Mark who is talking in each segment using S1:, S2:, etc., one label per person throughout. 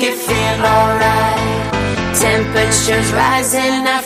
S1: it feel alright. Temperatures rising, I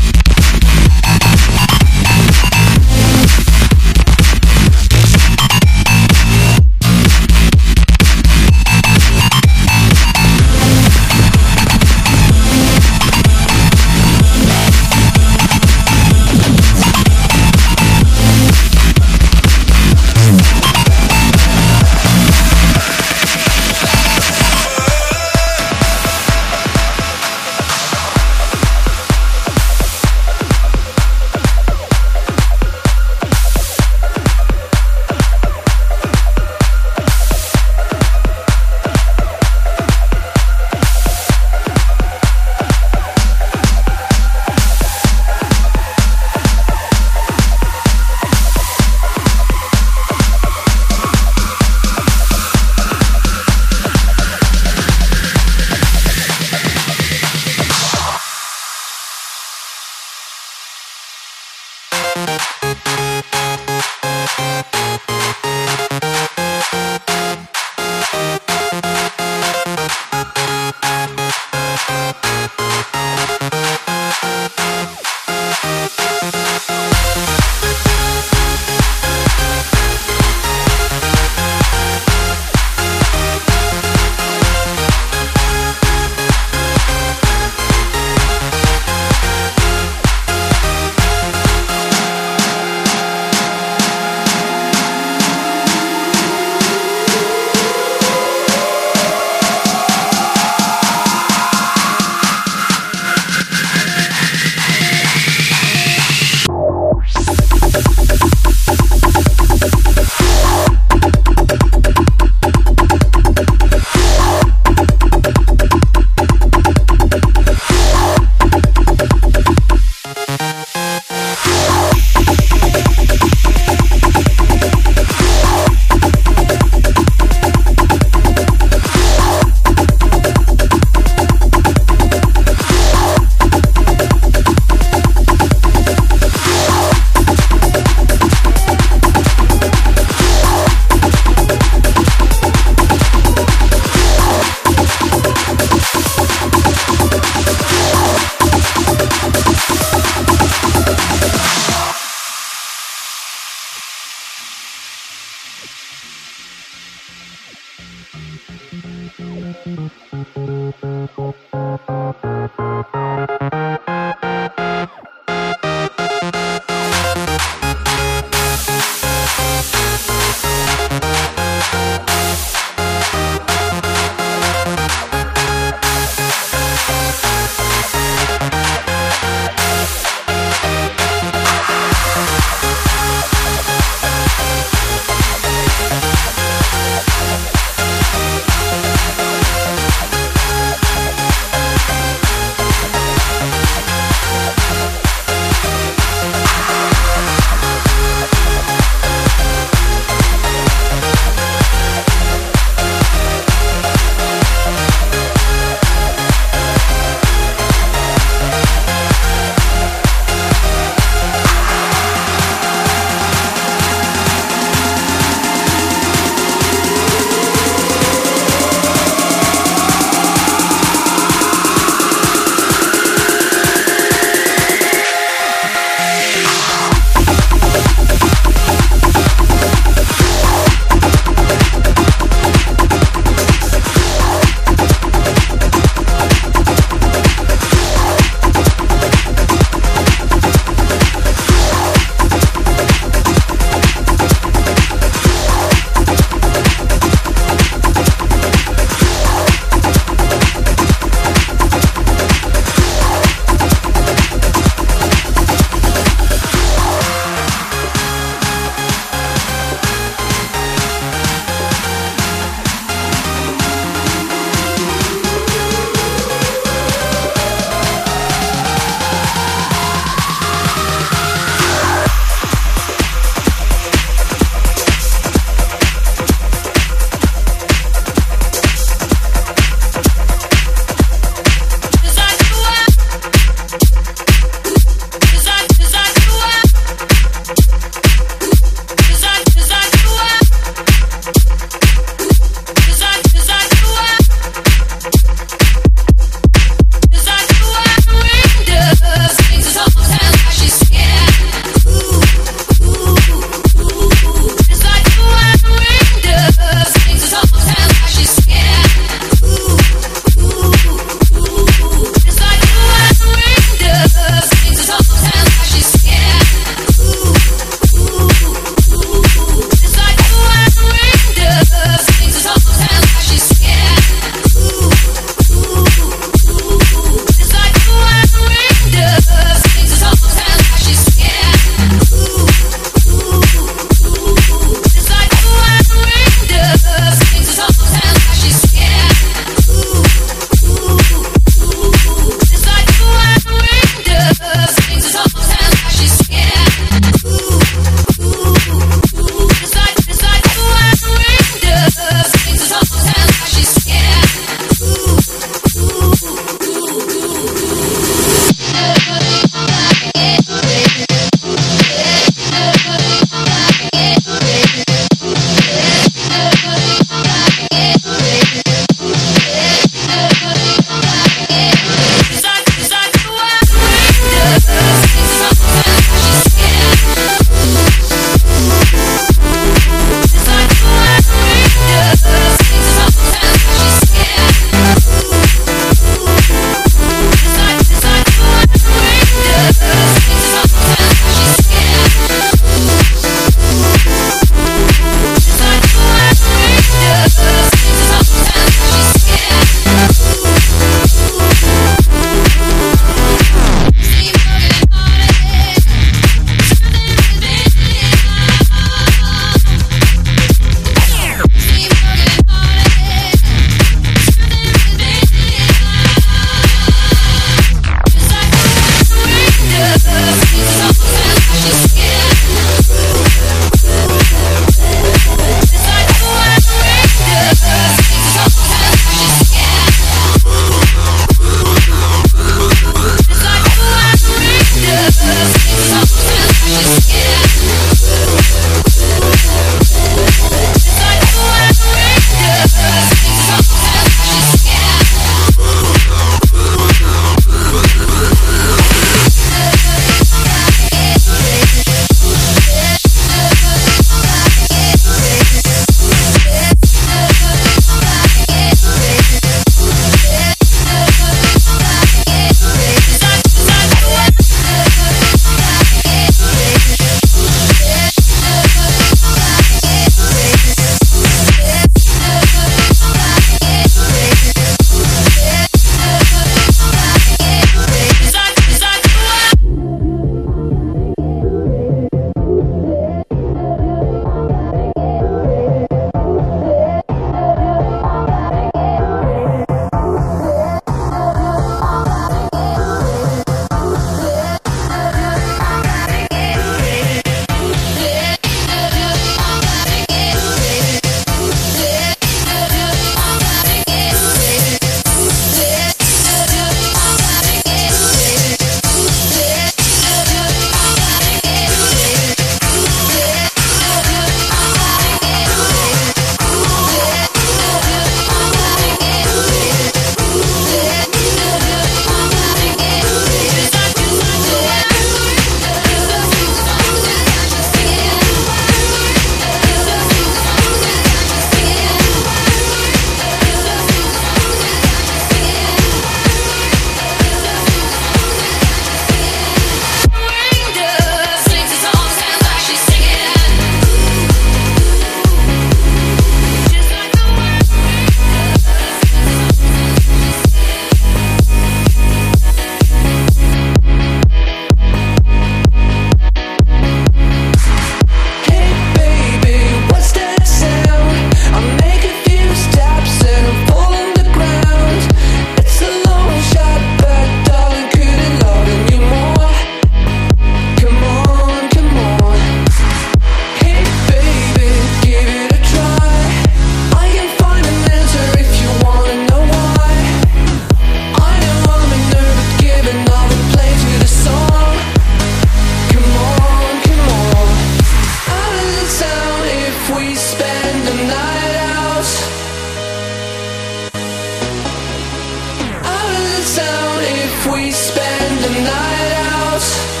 S1: we spend the
S2: night out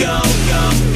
S3: somebody that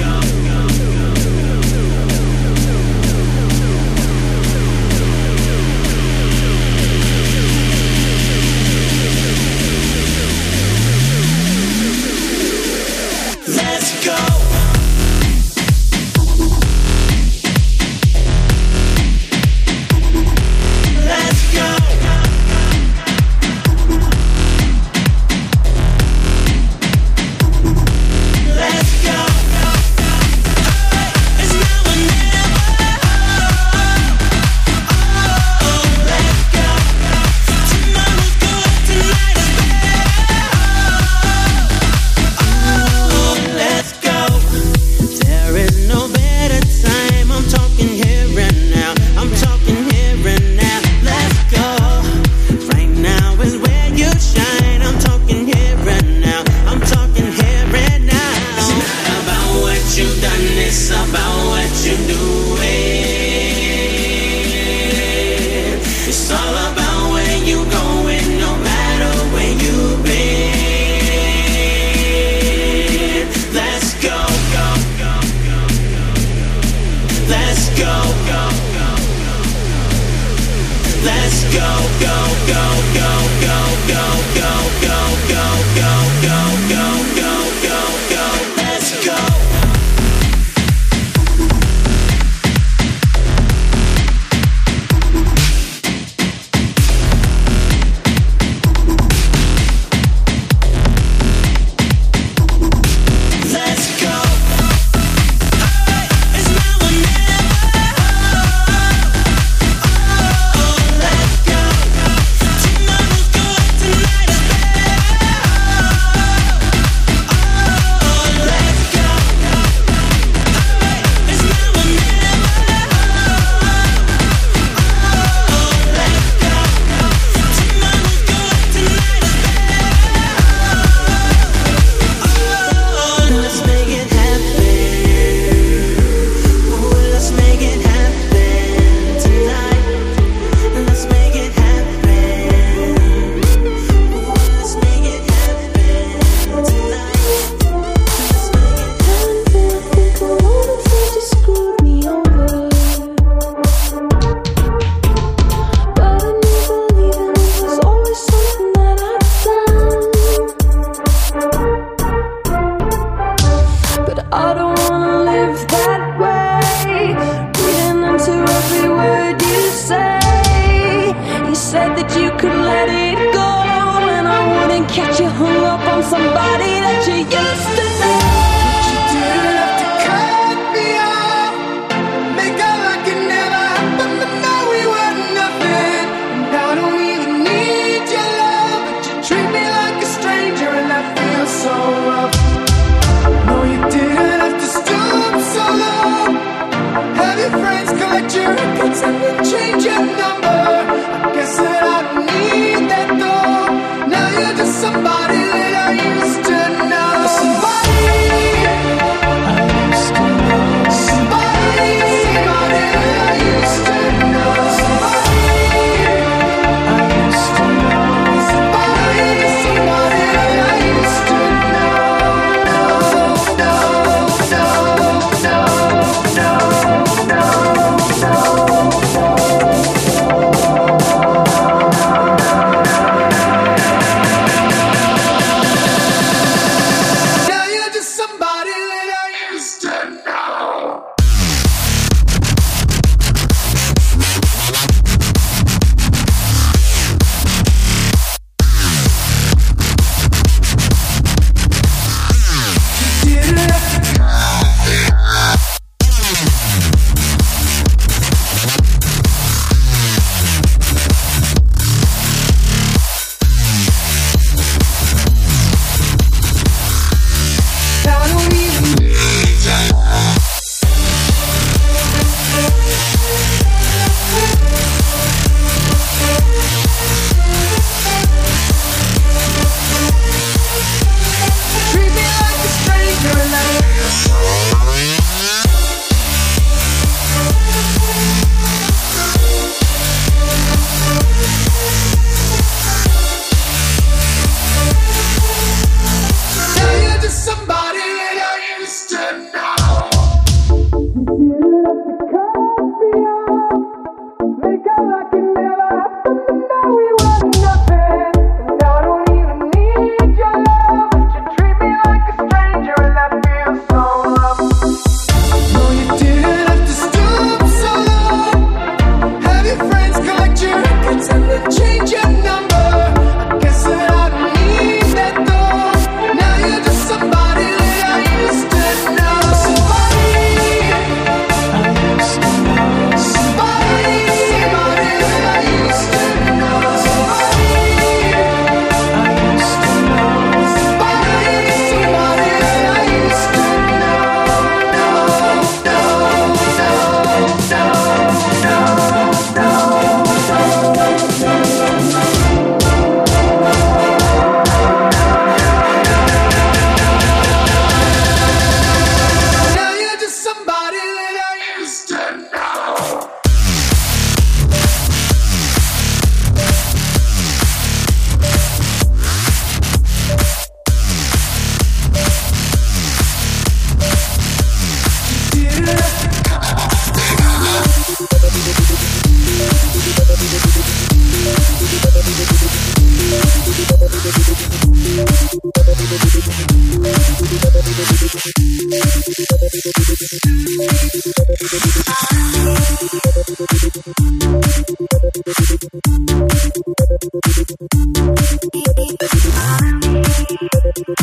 S1: Thank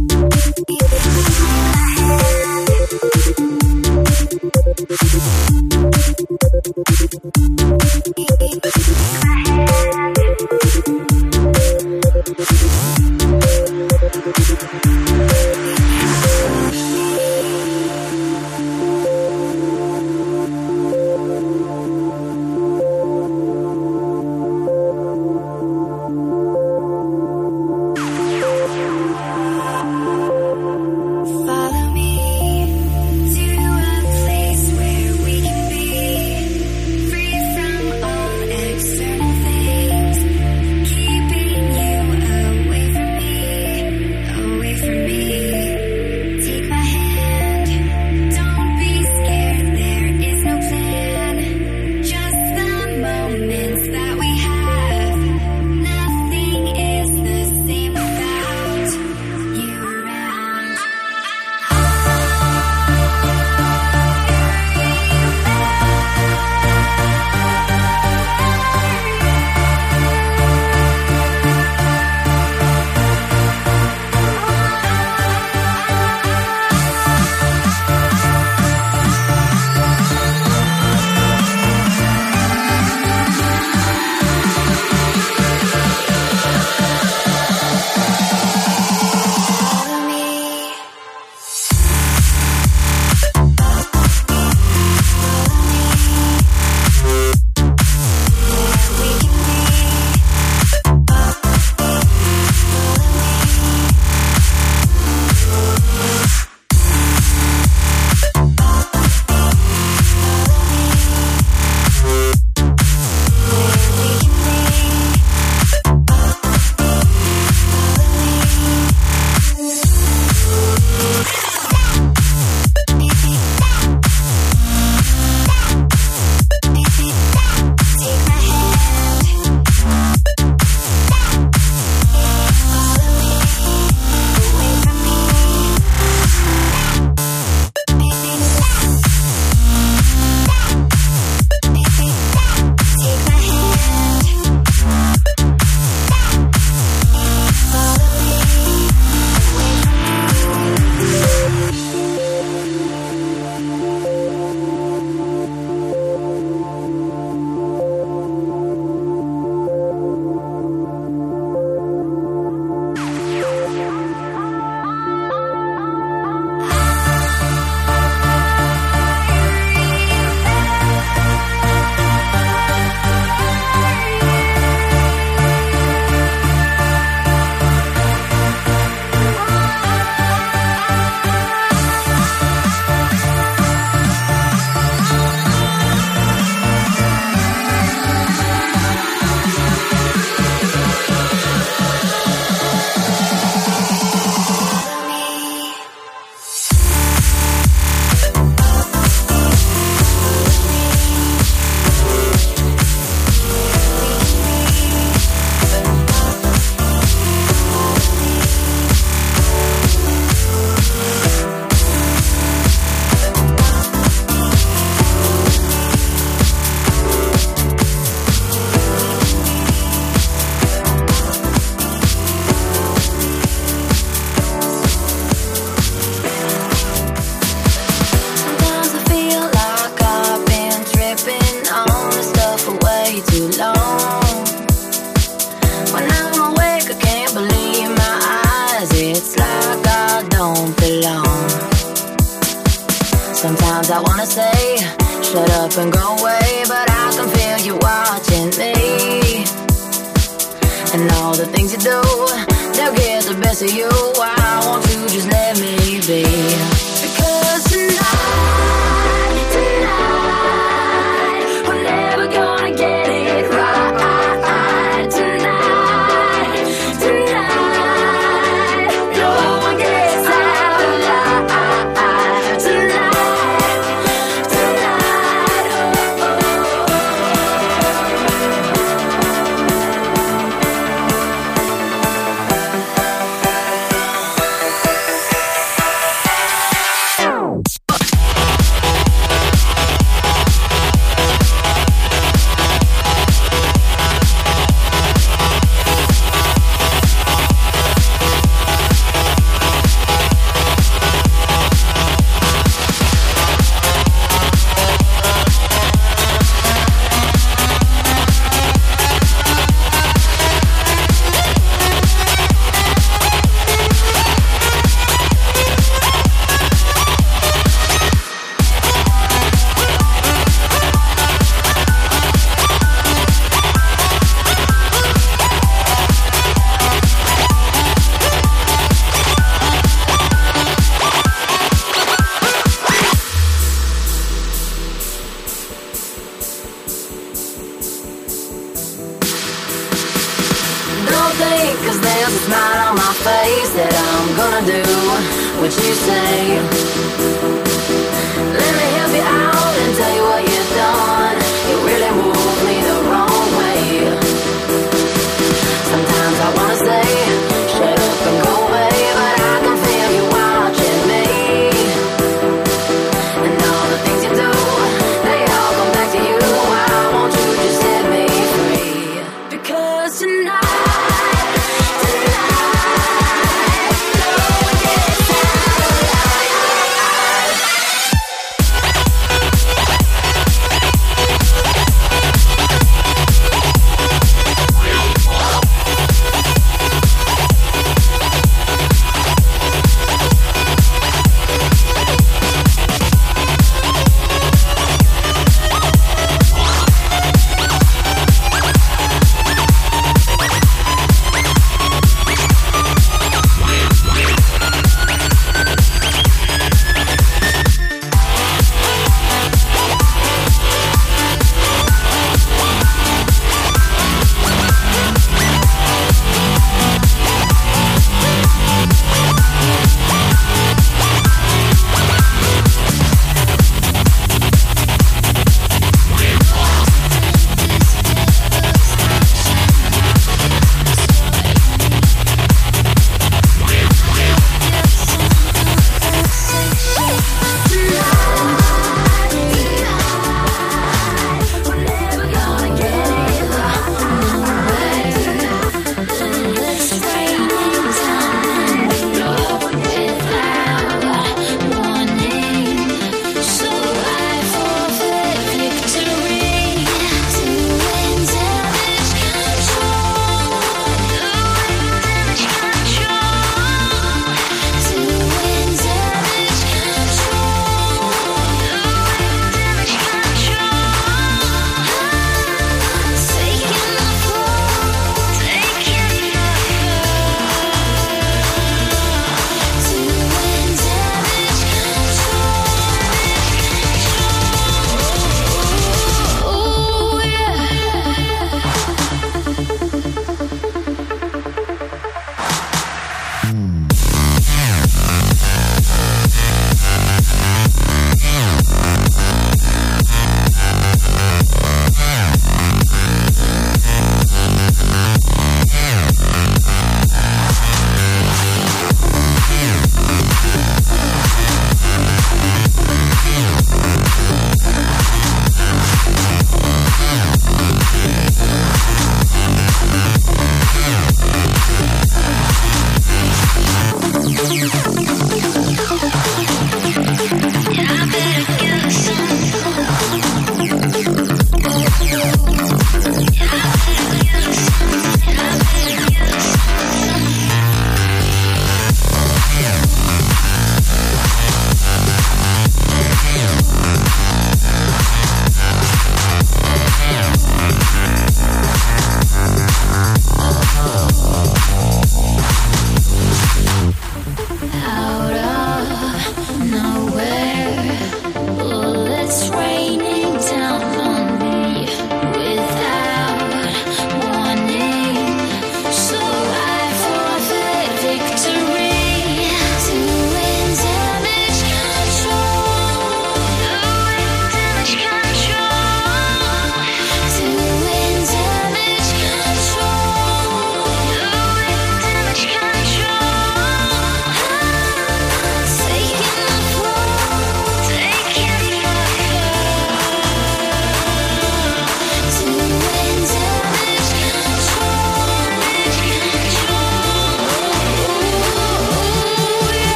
S1: you.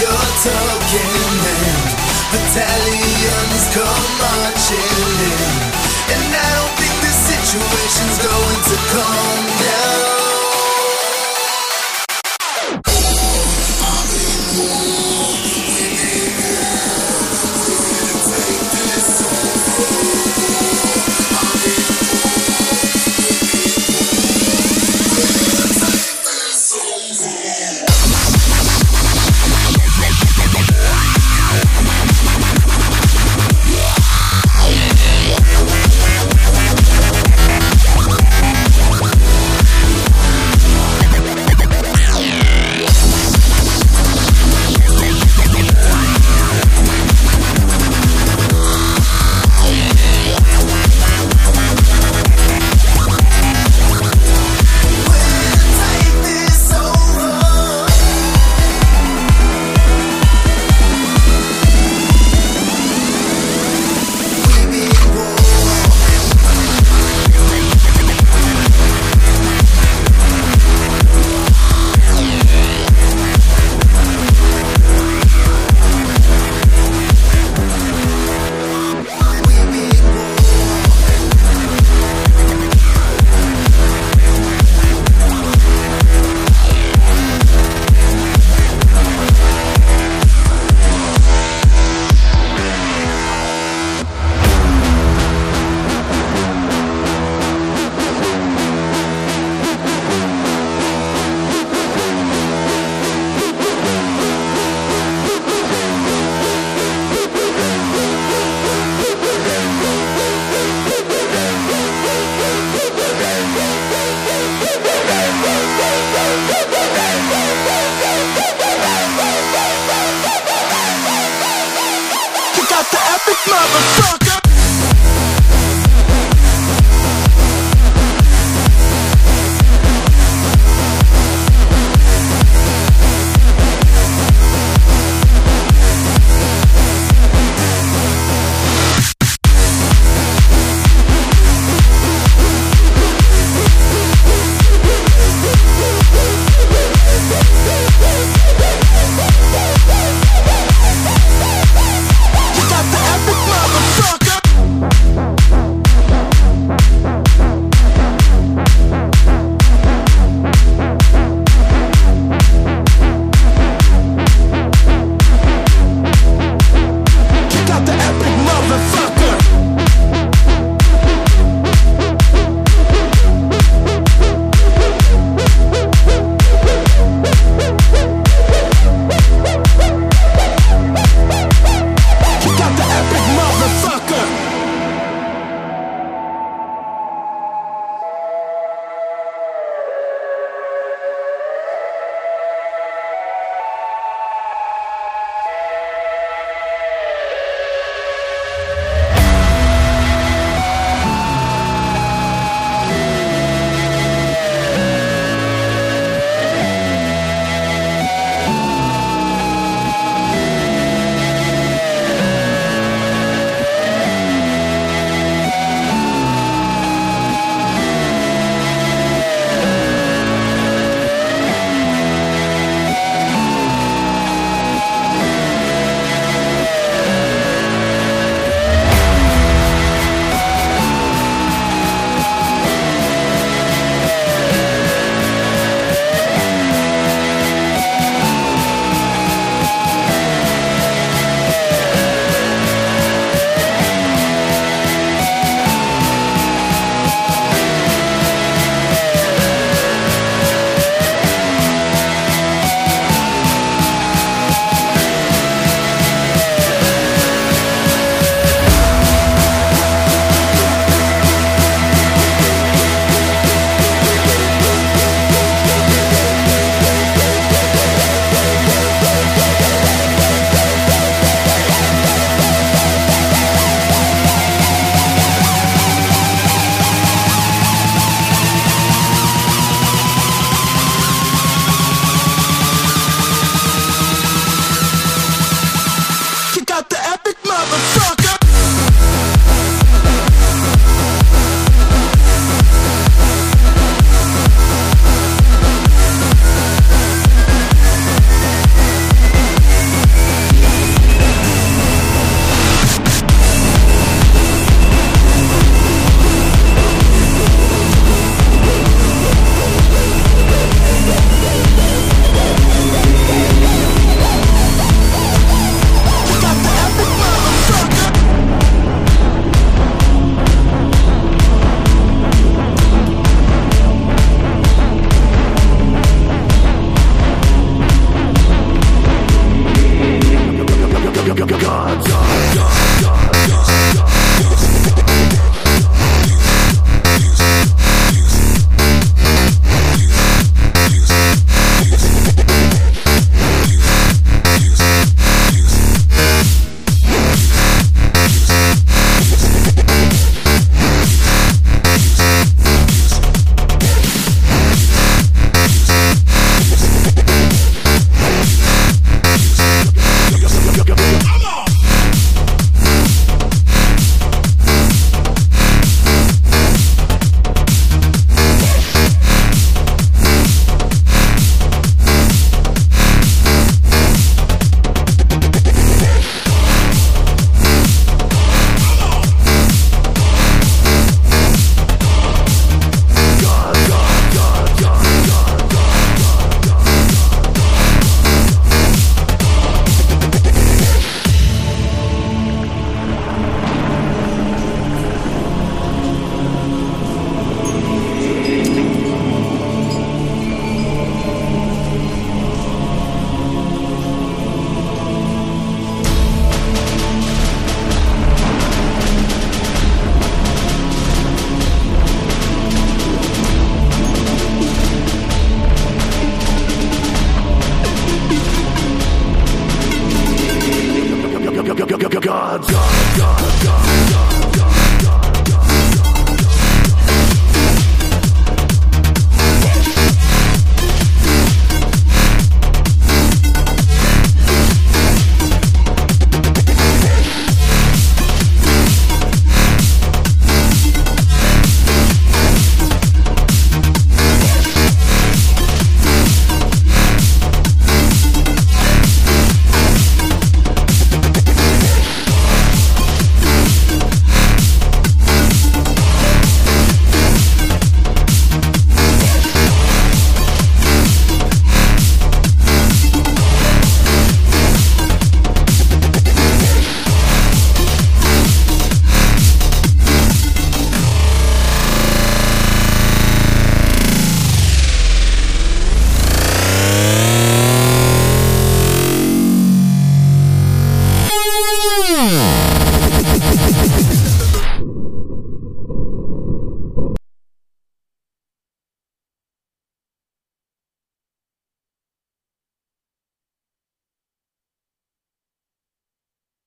S4: your token and battalions come marching in. And I don't think this situation's going to calm down.